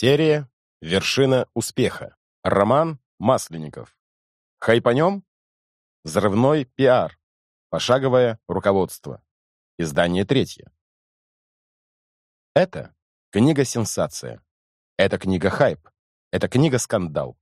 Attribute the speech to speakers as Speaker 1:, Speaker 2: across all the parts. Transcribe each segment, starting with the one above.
Speaker 1: Серия «Вершина успеха». Роман Масленников. Хайпанем? Взрывной пиар. Пошаговое руководство. Издание третье. Это книга-сенсация. Это книга-хайп. Это книга-скандал.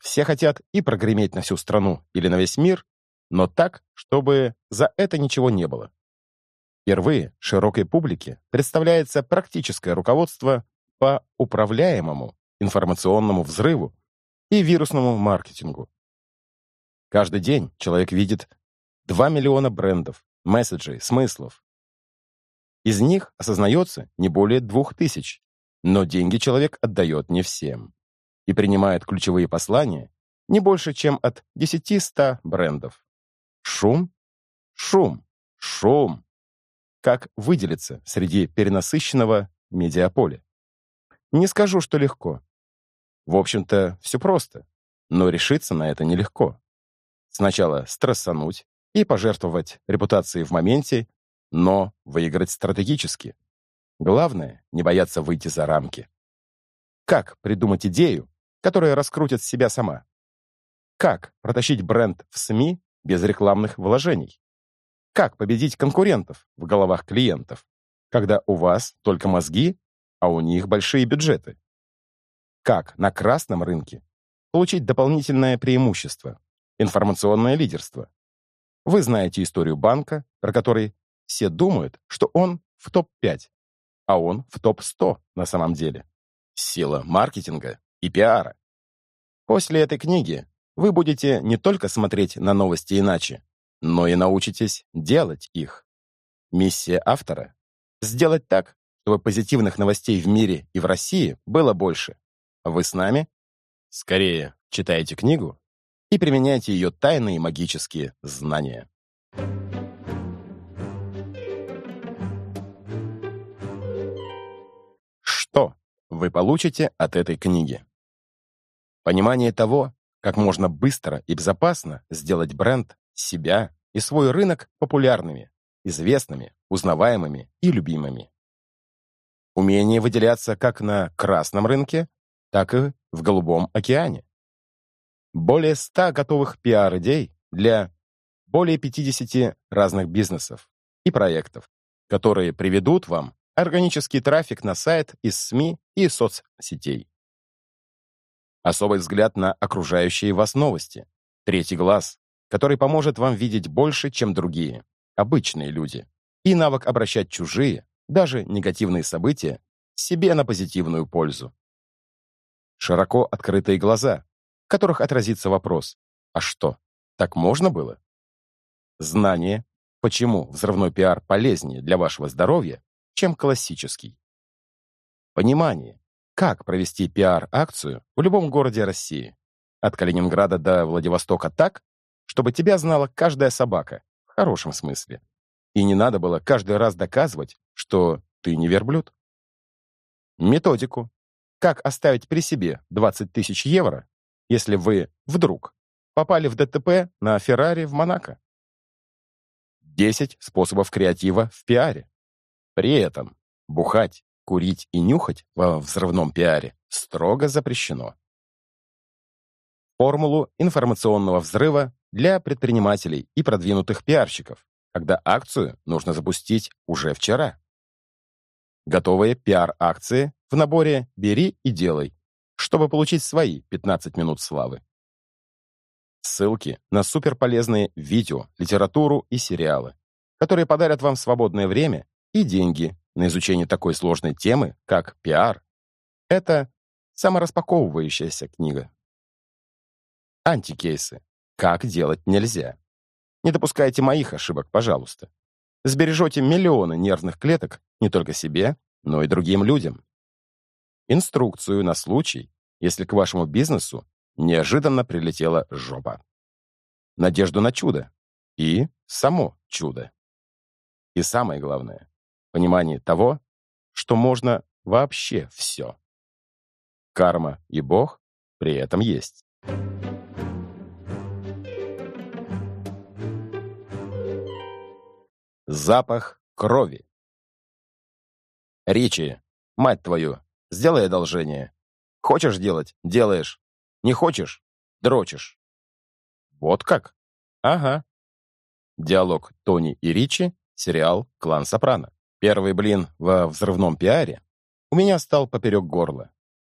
Speaker 1: Все хотят и прогреметь на всю страну или на весь мир, но так, чтобы за это ничего не было. Впервые широкой публике представляется практическое руководство по управляемому информационному взрыву и вирусному маркетингу. Каждый день человек видит 2 миллиона брендов, месседжей, смыслов. Из них осознается не более двух тысяч, но деньги человек отдает не всем и принимает ключевые послания не больше, чем от 10-100 брендов. Шум, шум, шум. Как выделиться среди перенасыщенного медиаполя? Не скажу, что легко. В общем-то, все просто, но решиться на это нелегко. Сначала стрессануть и пожертвовать репутацией в моменте, но выиграть стратегически. Главное — не бояться выйти за рамки. Как придумать идею, которая раскрутит себя сама? Как протащить бренд в СМИ без рекламных вложений? Как победить конкурентов в головах клиентов, когда у вас только мозги а у них большие бюджеты. Как на красном рынке получить дополнительное преимущество, информационное лидерство? Вы знаете историю банка, про который все думают, что он в топ-5, а он в топ-100 на самом деле. Сила маркетинга и пиара. После этой книги вы будете не только смотреть на новости иначе, но и научитесь делать их. Миссия автора — сделать так, чтобы позитивных новостей в мире и в России было больше. Вы с нами? Скорее, читайте книгу и применяйте ее тайные магические знания. Что вы получите от этой книги? Понимание того, как можно быстро и безопасно сделать бренд, себя и свой рынок популярными, известными, узнаваемыми и любимыми умение выделяться как на красном рынке, так и в голубом океане. Более 100 готовых пиар-идей для более 50 разных бизнесов и проектов, которые приведут вам органический трафик на сайт из СМИ и соцсетей. Особый взгляд на окружающие вас новости. Третий глаз, который поможет вам видеть больше, чем другие, обычные люди. И навык обращать чужие, даже негативные события, себе на позитивную пользу. Широко открытые глаза, в которых отразится вопрос «А что, так можно было?» Знание, почему взрывной пиар полезнее для вашего здоровья, чем классический. Понимание, как провести пиар-акцию в любом городе России, от Калининграда до Владивостока так, чтобы тебя знала каждая собака, в хорошем смысле. И не надо было каждый раз доказывать, что ты не верблюд. Методику. Как оставить при себе 20 тысяч евро, если вы вдруг попали в ДТП на Феррари в Монако? 10 способов креатива в пиаре. При этом бухать, курить и нюхать во взрывном пиаре строго запрещено. Формулу информационного взрыва для предпринимателей и продвинутых пиарщиков когда акцию нужно запустить уже вчера. Готовые пиар-акции в наборе «Бери и делай», чтобы получить свои 15 минут славы. Ссылки на суперполезные видео, литературу и сериалы, которые подарят вам свободное время и деньги на изучение такой сложной темы, как пиар. Это самораспаковывающаяся книга. Антикейсы. Как делать нельзя. Не допускайте моих ошибок, пожалуйста. Сбережете миллионы нервных клеток не только себе, но и другим людям. Инструкцию на случай, если к вашему бизнесу неожиданно прилетела жопа. Надежду на чудо. И само чудо. И самое главное — понимание того, что можно вообще все. Карма и Бог при этом есть. Запах крови. Речи, мать твою, Сделай одолжение. Хочешь делать — делаешь. Не хочешь — дрочишь. Вот как? Ага. Диалог Тони и Ричи, сериал «Клан Сопрано». Первый блин во взрывном пиаре у меня стал поперек горла.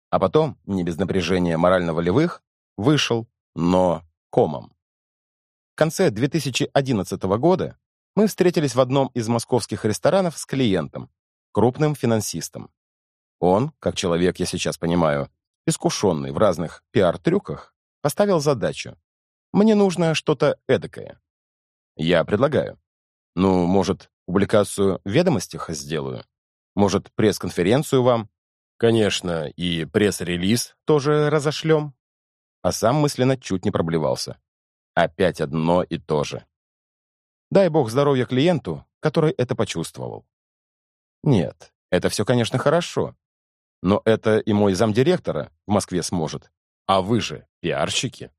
Speaker 1: А потом, не без напряжения морально-волевых, вышел, но комом. В конце 2011 года мы встретились в одном из московских ресторанов с клиентом, крупным финансистом. Он, как человек, я сейчас понимаю, искушенный в разных пиар-трюках, поставил задачу. Мне нужно что-то эдакое. Я предлагаю. Ну, может, публикацию в ведомостях сделаю? Может, пресс-конференцию вам? Конечно, и пресс-релиз тоже разошлем. А сам мысленно чуть не проблевался. Опять одно и то же. Дай бог здоровья клиенту, который это почувствовал. Нет, это все, конечно, хорошо. Но это и мой замдиректора в Москве сможет. А вы же пиарщики.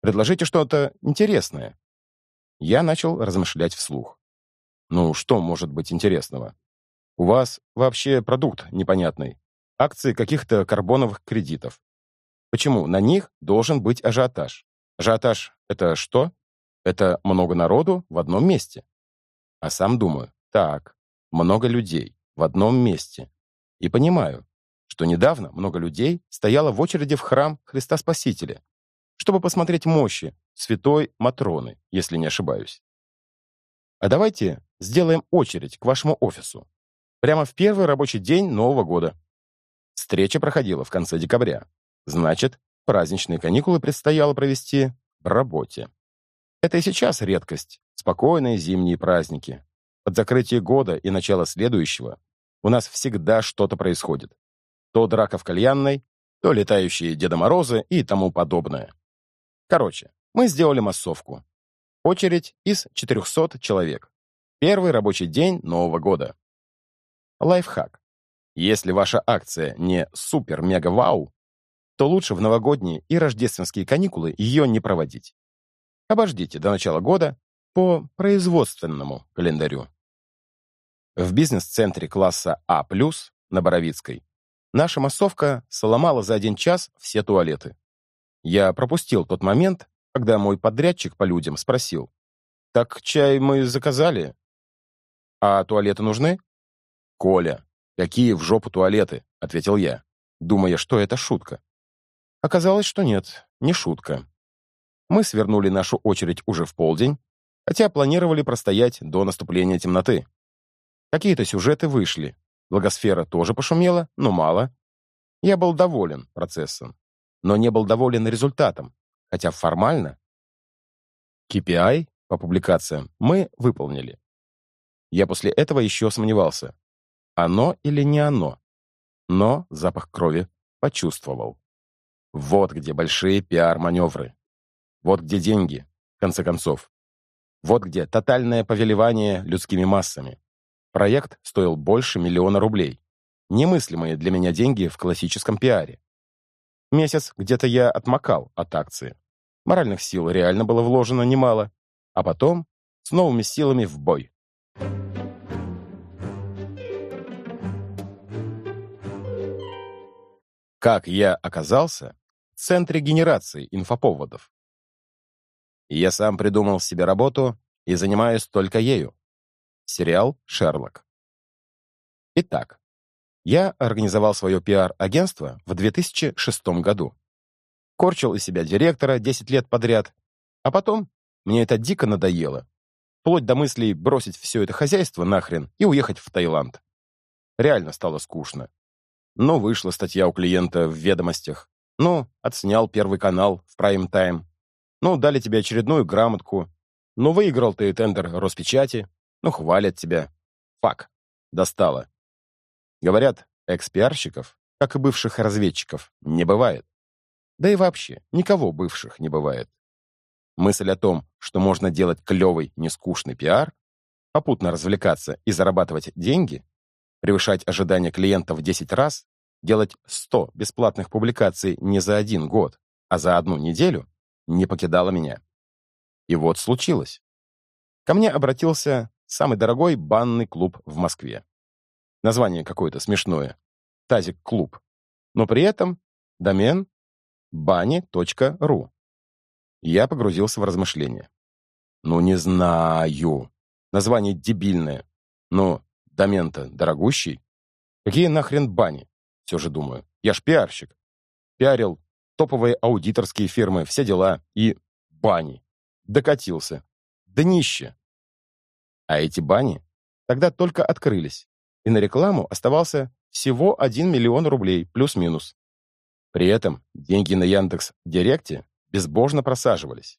Speaker 1: Предложите что-то интересное. Я начал размышлять вслух. Ну, что может быть интересного? У вас вообще продукт непонятный. Акции каких-то карбоновых кредитов. Почему на них должен быть ажиотаж? Ажиотаж — это что? Это много народу в одном месте. А сам думаю, так, много людей в одном месте. И понимаю, что недавно много людей стояло в очереди в храм Христа Спасителя, чтобы посмотреть мощи святой Матроны, если не ошибаюсь. А давайте сделаем очередь к вашему офису. Прямо в первый рабочий день Нового года. Встреча проходила в конце декабря. Значит, праздничные каникулы предстояло провести в работе. Это и сейчас редкость. Спокойные зимние праздники. Под закрытие года и начало следующего у нас всегда что-то происходит. То драка в кальянной, то летающие Деда Морозы и тому подобное. Короче, мы сделали массовку. Очередь из 400 человек. Первый рабочий день Нового года. Лайфхак. Если ваша акция не супер-мега-вау, то лучше в новогодние и рождественские каникулы ее не проводить. Обождите до начала года по производственному календарю. В бизнес-центре класса А+, на Боровицкой, наша массовка сломала за один час все туалеты. Я пропустил тот момент, когда мой подрядчик по людям спросил, «Так чай мы заказали?» «А туалеты нужны?» «Коля, какие в жопу туалеты?» — ответил я, думая, что это шутка. Оказалось, что нет, не шутка. Мы свернули нашу очередь уже в полдень, хотя планировали простоять до наступления темноты. Какие-то сюжеты вышли. Благосфера тоже пошумела, но мало. Я был доволен процессом, но не был доволен результатом, хотя формально KPI по публикациям мы выполнили. Я после этого еще сомневался, оно или не оно, но запах крови почувствовал. Вот где большие пиар-маневры. Вот где деньги, в конце концов. Вот где тотальное повелевание людскими массами. Проект стоил больше миллиона рублей. Немыслимые для меня деньги в классическом пиаре. Месяц где-то я отмокал от акции. Моральных сил реально было вложено немало. А потом с новыми силами в бой. Как я оказался в центре генерации инфоповодов? Я сам придумал себе работу и занимаюсь только ею. Сериал «Шерлок». Итак, я организовал свое пиар-агентство в 2006 году. Корчил из себя директора 10 лет подряд, а потом мне это дико надоело. Вплоть до мыслей бросить все это хозяйство нахрен и уехать в Таиланд. Реально стало скучно. Ну, вышла статья у клиента в ведомостях. Ну, отснял первый канал в прайм-тайм. Ну, дали тебе очередную грамотку. Ну, выиграл ты тендер Роспечати. Ну, хвалят тебя. Фак. Достало. Говорят, экспиарщиков, как и бывших разведчиков, не бывает. Да и вообще, никого бывших не бывает. Мысль о том, что можно делать клевый, нескучный пиар, попутно развлекаться и зарабатывать деньги, превышать ожидания клиента в 10 раз, делать 100 бесплатных публикаций не за один год, а за одну неделю, не покидала меня. И вот случилось. Ко мне обратился самый дорогой банный клуб в Москве. Название какое-то смешное. Тазик-клуб. но при этом домен bani.ru. Я погрузился в размышления. Ну, не знаю. Название дебильное. Но домен-то дорогущий. Какие нахрен бани? Все же думаю. Я ж пиарщик. Пиарил топовые аудиторские фирмы, все дела и бани. Докатился. Днище. А эти бани тогда только открылись, и на рекламу оставался всего 1 миллион рублей, плюс-минус. При этом деньги на Яндекс Директе безбожно просаживались.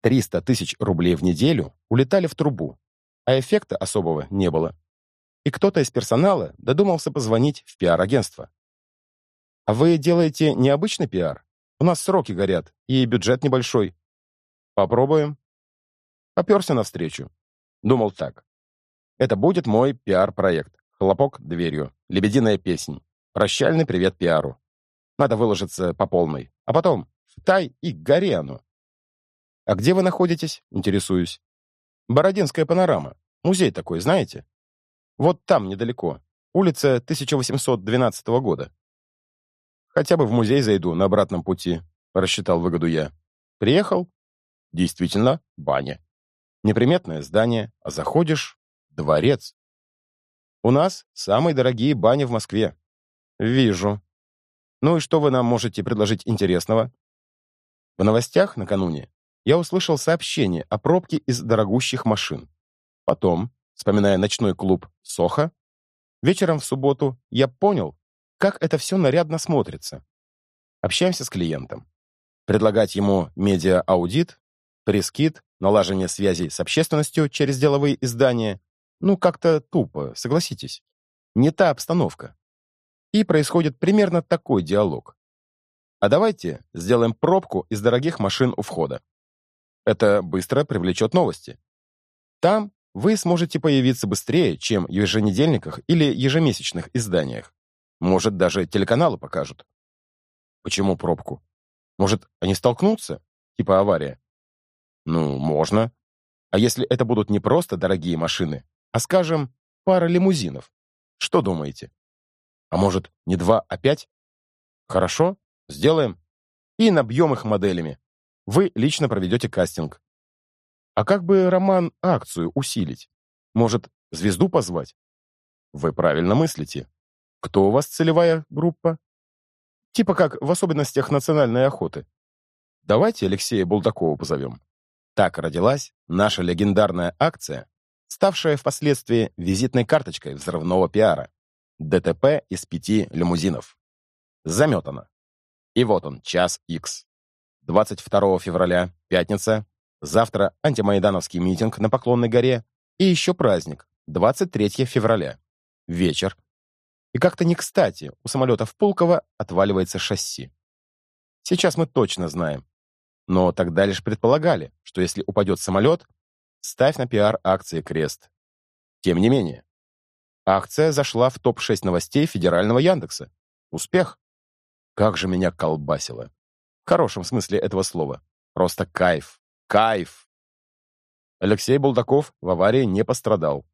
Speaker 1: 300 тысяч рублей в неделю улетали в трубу, а эффекта особого не было. И кто-то из персонала додумался позвонить в пиар-агентство. «А вы делаете необычный пиар? У нас сроки горят, и бюджет небольшой. Попробуем». Поперся навстречу. Думал так. Это будет мой пиар-проект. Хлопок дверью. Лебединая песнь. Прощальный привет пиару. Надо выложиться по полной. А потом в тай и горе оно. «А где вы находитесь?» — интересуюсь. «Бородинская панорама. Музей такой, знаете?» «Вот там, недалеко. Улица 1812 года». «Хотя бы в музей зайду на обратном пути», — рассчитал выгоду я. «Приехал?» «Действительно, баня. Неприметное здание, а заходишь — дворец. У нас самые дорогие бани в Москве. Вижу. Ну и что вы нам можете предложить интересного? В новостях накануне я услышал сообщение о пробке из дорогущих машин. Потом, вспоминая ночной клуб «Соха», вечером в субботу я понял, как это все нарядно смотрится. Общаемся с клиентом. Предлагать ему медиа-аудит, пресс-кит, налаживание связей с общественностью через деловые издания, ну, как-то тупо, согласитесь. Не та обстановка. И происходит примерно такой диалог. А давайте сделаем пробку из дорогих машин у входа. Это быстро привлечет новости. Там вы сможете появиться быстрее, чем в еженедельниках или ежемесячных изданиях. Может, даже телеканалы покажут. Почему пробку? Может, они столкнутся? Типа авария? Ну, можно. А если это будут не просто дорогие машины, а, скажем, пара лимузинов? Что думаете? А может, не два, а пять? Хорошо, сделаем. И набьем их моделями. Вы лично проведете кастинг. А как бы роман акцию усилить? Может, звезду позвать? Вы правильно мыслите. Кто у вас целевая группа? Типа как в особенностях национальной охоты. Давайте Алексея Булдакова позовем. Так родилась наша легендарная акция, ставшая впоследствии визитной карточкой взрывного пиара. ДТП из пяти лимузинов. Заметано. И вот он, час X. 22 февраля, пятница, завтра антимайдановский митинг на Поклонной горе и еще праздник, 23 февраля, вечер. И как-то не кстати у самолета в Пулково отваливается шасси. Сейчас мы точно знаем. Но тогда лишь предполагали, что если упадет самолет, ставь на пиар акции крест. Тем не менее, акция зашла в топ-6 новостей федерального Яндекса. Успех. Как же меня колбасило. В хорошем смысле этого слова. Просто кайф. Кайф. Алексей Булдаков в аварии не пострадал.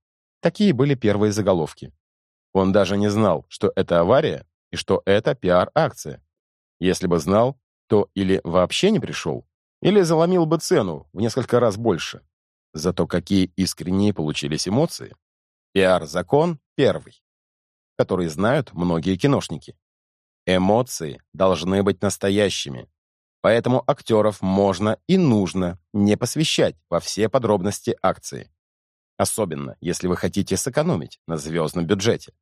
Speaker 1: Такие были первые заголовки. Он даже не знал, что это авария и что это пиар-акция. Если бы знал, то или вообще не пришел, или заломил бы цену в несколько раз больше. Зато какие искренние получились эмоции. Пиар-закон первый, который знают многие киношники. Эмоции должны быть настоящими, Поэтому актеров можно и нужно не посвящать во все подробности акции. Особенно, если вы хотите сэкономить на звездном бюджете.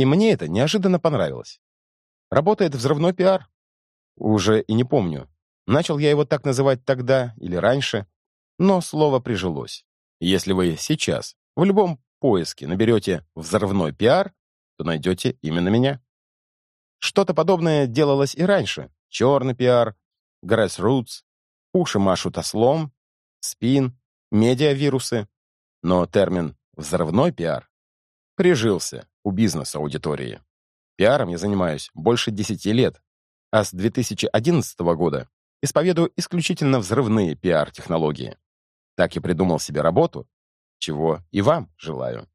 Speaker 1: И мне это неожиданно понравилось. Работает взрывной пиар. Уже и не помню, начал я его так называть тогда или раньше, но слово прижилось. Если вы сейчас в любом поиске наберете «взрывной пиар», то найдете именно меня. Что-то подобное делалось и раньше, черный пиар, grassroots, уши машут ослом, спин, медиавирусы. Но термин «взрывной пиар» прижился у бизнес-аудитории. Пиаром я занимаюсь больше 10 лет, а с 2011 года исповедую исключительно взрывные пиар-технологии. Так и придумал себе работу, чего и вам желаю.